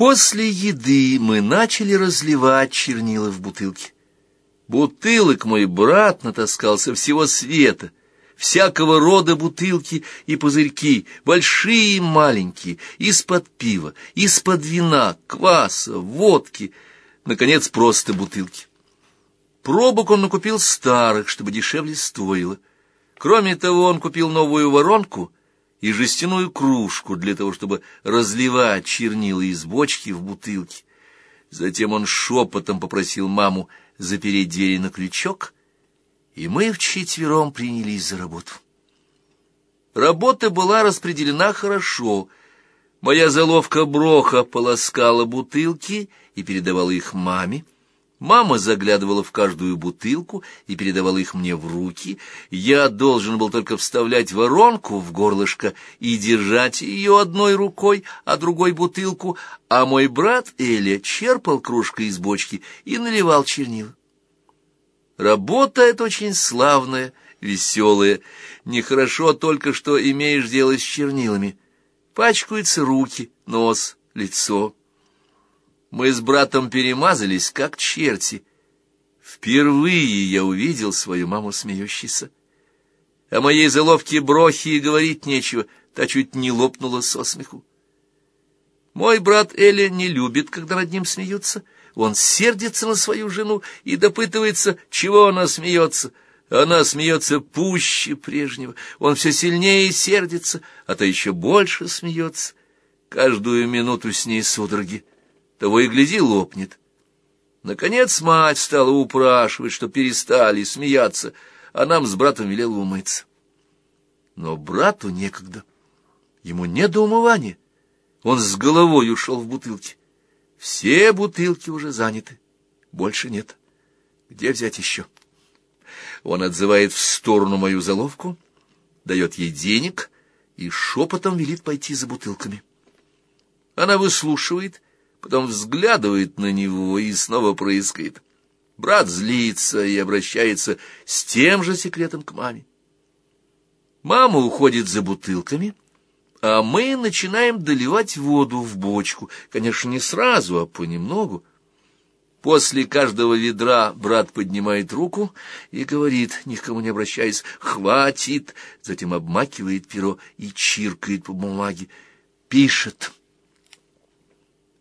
После еды мы начали разливать чернила в бутылки. Бутылок мой брат натаскал со всего света, всякого рода бутылки и пузырьки, большие и маленькие, из-под пива, из-под вина, кваса, водки, наконец, просто бутылки. Пробок он накупил старых, чтобы дешевле стоило. Кроме того, он купил новую воронку и жестяную кружку для того, чтобы разливать чернила из бочки в бутылки. Затем он шепотом попросил маму запереть двери на крючок, и мы вчетвером принялись за работу. Работа была распределена хорошо. Моя заловка Броха полоскала бутылки и передавала их маме. Мама заглядывала в каждую бутылку и передавала их мне в руки. Я должен был только вставлять воронку в горлышко и держать ее одной рукой, а другой бутылку, а мой брат Эля черпал кружкой из бочки и наливал чернила. Работа эта очень славная, веселая. Нехорошо только, что имеешь дело с чернилами. Пачкаются руки, нос, лицо. Мы с братом перемазались, как черти. Впервые я увидел свою маму смеющейся. О моей заловке брохи и говорить нечего, та чуть не лопнула со смеху. Мой брат Эля не любит, когда над ним смеются. Он сердится на свою жену и допытывается, чего она смеется. Она смеется пуще прежнего. Он все сильнее сердится, а то еще больше смеется. Каждую минуту с ней судороги того и гляди лопнет. Наконец мать стала упрашивать, что перестали смеяться, а нам с братом велела умыться. Но брату некогда. Ему не до умывания. Он с головой ушел в бутылки. Все бутылки уже заняты. Больше нет. Где взять еще? Он отзывает в сторону мою заловку, дает ей денег и шепотом велит пойти за бутылками. Она выслушивает потом взглядывает на него и снова прыскает. Брат злится и обращается с тем же секретом к маме. Мама уходит за бутылками, а мы начинаем доливать воду в бочку. Конечно, не сразу, а понемногу. После каждого ведра брат поднимает руку и говорит, ни к кому не обращаясь, «Хватит!» Затем обмакивает перо и чиркает по бумаге. Пишет.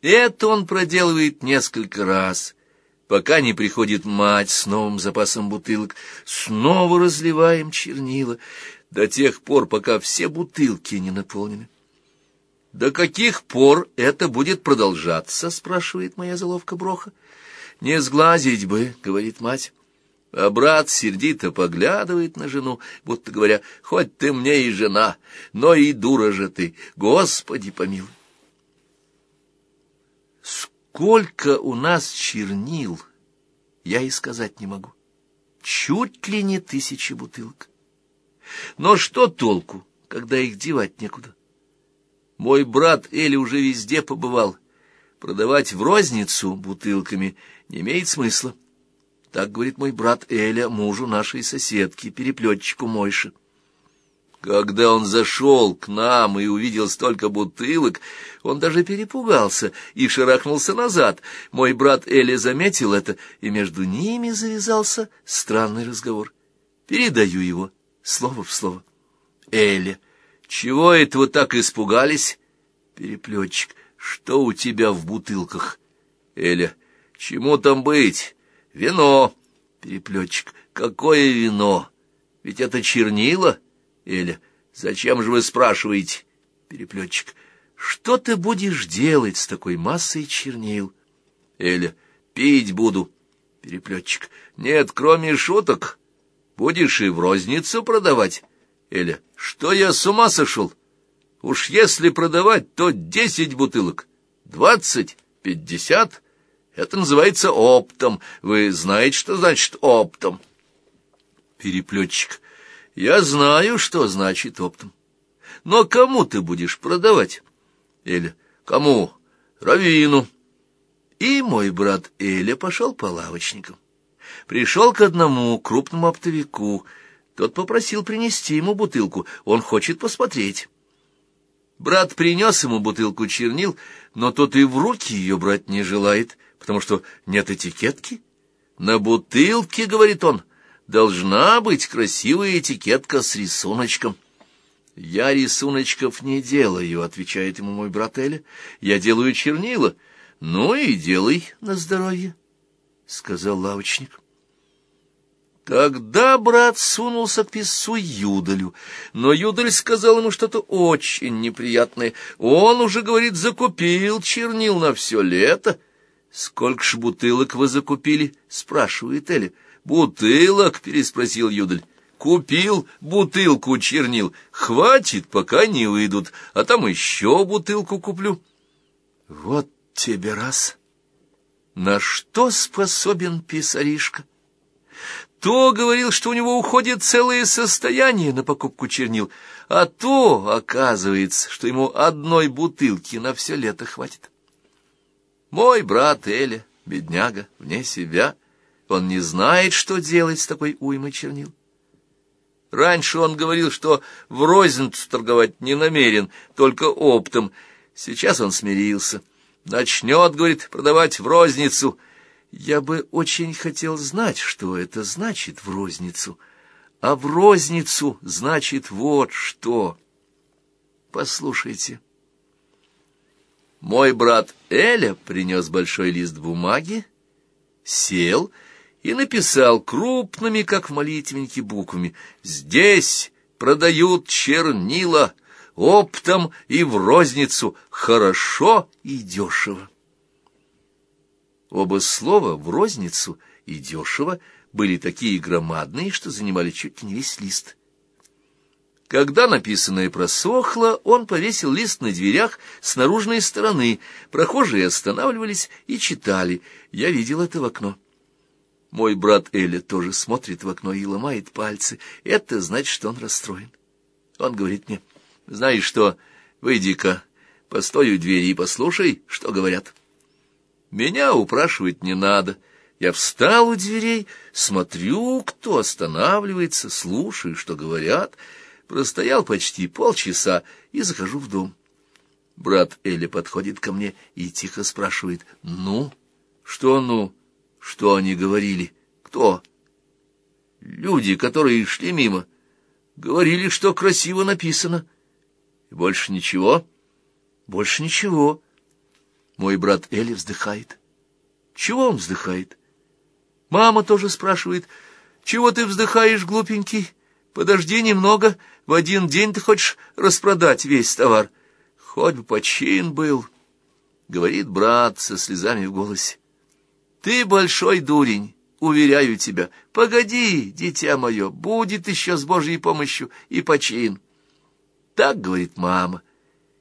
Это он проделывает несколько раз, пока не приходит мать с новым запасом бутылок. Снова разливаем чернила до тех пор, пока все бутылки не наполнены. «До каких пор это будет продолжаться?» — спрашивает моя заловка Броха. «Не сглазить бы», — говорит мать. А брат сердито поглядывает на жену, будто говоря, «Хоть ты мне и жена, но и дура же ты, Господи помилуй». Сколько у нас чернил, я и сказать не могу. Чуть ли не тысячи бутылок. Но что толку, когда их девать некуда? Мой брат Эли уже везде побывал. Продавать в розницу бутылками не имеет смысла. Так говорит мой брат Эля, мужу нашей соседки, переплетчику Мойши. Когда он зашел к нам и увидел столько бутылок, он даже перепугался и шарахнулся назад. Мой брат Эли заметил это, и между ними завязался странный разговор. Передаю его слово в слово. Эля, чего это вы так испугались? Переплетчик, что у тебя в бутылках? Эля, чему там быть? Вино. Переплетчик, какое вино? Ведь это чернила. Эля. «Зачем же вы спрашиваете?» Переплетчик. «Что ты будешь делать с такой массой чернил?» Эля. «Пить буду». Переплетчик. «Нет, кроме шуток. Будешь и в розницу продавать». Эля. «Что я с ума сошел? Уж если продавать, то десять бутылок. Двадцать? Пятьдесят?» Это называется оптом. Вы знаете, что значит оптом? Переплетчик. Я знаю, что значит оптом. Но кому ты будешь продавать? Эля. Кому? Равину. И мой брат Эля пошел по лавочникам. Пришел к одному крупному оптовику. Тот попросил принести ему бутылку. Он хочет посмотреть. Брат принес ему бутылку чернил, но тот и в руки ее брать не желает, потому что нет этикетки. На бутылке, говорит он, должна быть красивая этикетка с рисуночком. «Я рисуночков не делаю», — отвечает ему мой брат Эля. «Я делаю чернила». «Ну и делай на здоровье», — сказал лавочник. Тогда брат сунулся к писцу Юдалю, но Юдаль сказал ему что-то очень неприятное. Он уже, говорит, закупил чернил на все лето. «Сколько ж бутылок вы закупили?» — спрашивает Эля. «Бутылок?» — переспросил Юдаль. «Купил бутылку чернил. Хватит, пока не выйдут, а там еще бутылку куплю». «Вот тебе раз!» На что способен писаришка? То говорил, что у него уходит целое состояние на покупку чернил, а то, оказывается, что ему одной бутылки на все лето хватит. Мой брат Эля, бедняга, вне себя, он не знает, что делать с такой уймой чернил. Раньше он говорил, что в розницу торговать не намерен, только оптом. Сейчас он смирился. Начнет, говорит, продавать в розницу — я бы очень хотел знать, что это значит в розницу. А в розницу значит вот что. Послушайте. Мой брат Эля принес большой лист бумаги, сел и написал крупными, как в молитвеннике, буквами «Здесь продают чернила оптом и в розницу, хорошо и дешево». Оба слова в розницу и дешево были такие громадные, что занимали чуть не весь лист. Когда написанное просохло, он повесил лист на дверях с наружной стороны. Прохожие останавливались и читали. Я видел это в окно. Мой брат Эля тоже смотрит в окно и ломает пальцы. Это значит, что он расстроен. Он говорит мне, знаешь что, выйди-ка, постой у двери и послушай, что говорят. Меня упрашивать не надо. Я встал у дверей, смотрю, кто останавливается, слушаю, что говорят. Простоял почти полчаса и захожу в дом. Брат Эля подходит ко мне и тихо спрашивает. «Ну? Что ну? Что они говорили? Кто?» «Люди, которые шли мимо. Говорили, что красиво написано. И больше ничего?» «Больше ничего». Мой брат Эли вздыхает. Чего он вздыхает? Мама тоже спрашивает. Чего ты вздыхаешь, глупенький? Подожди немного, в один день ты хочешь распродать весь товар. Хоть бы почин был, — говорит брат со слезами в голосе. Ты большой дурень, уверяю тебя. Погоди, дитя мое, будет еще с Божьей помощью и почин. Так говорит мама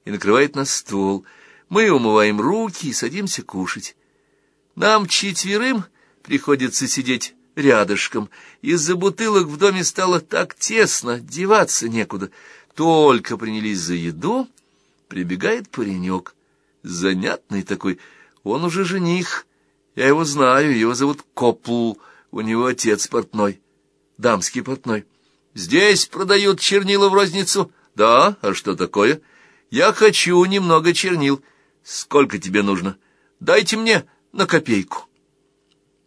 и накрывает на стол — мы умываем руки и садимся кушать. Нам четверым приходится сидеть рядышком. Из-за бутылок в доме стало так тесно, деваться некуда. Только принялись за еду, прибегает паренек. Занятный такой, он уже жених. Я его знаю, его зовут Копл, у него отец портной, дамский портной. Здесь продают чернила в розницу? Да, а что такое? Я хочу немного чернил. Сколько тебе нужно? Дайте мне на копейку.